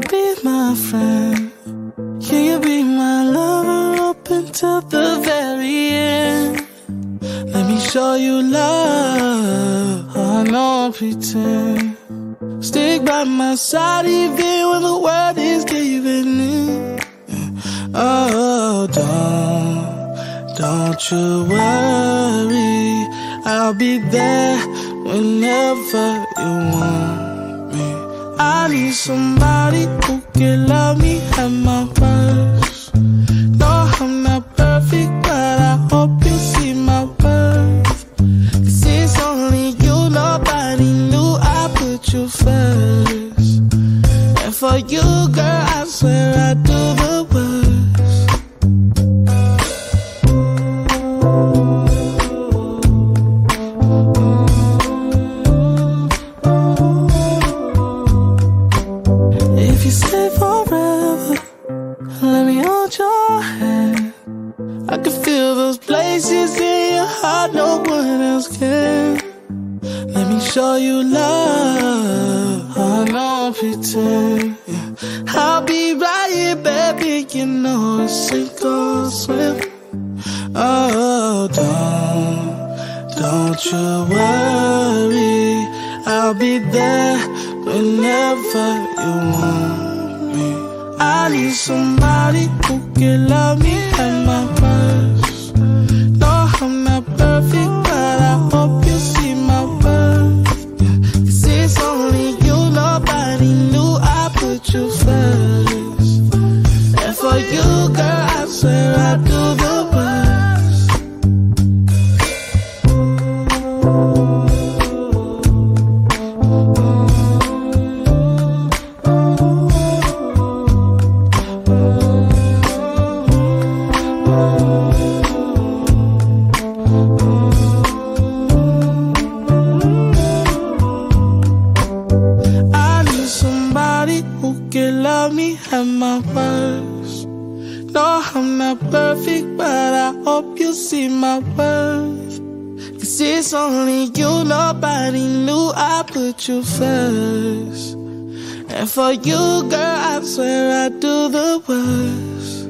pretend. Can you be my lover up until the very end? Let me show you love. I don't pretend. Stick by my side even when the world is giving in. Oh, don't, don't you worry. I'll be there whenever you want. I need somebody who can love me at my worst. No, I'm not perfect, but I hope you see my worth. Cause it's only you, nobody knew I put you first. And for you, girl, I hold your hand. I can feel those places in your heart no one else can. Let me show you love. I don't pretend. I'll be right here, baby. You know it's sink or swim. Oh, don't, don't you worry. I'll be there whenever you want. Need somebody who can love me at my worst. At my worst. No, I'm not perfect, but I hope you see my worth. Cause it's only you, nobody knew I put you first. And for you, girl, I swear I do the worst.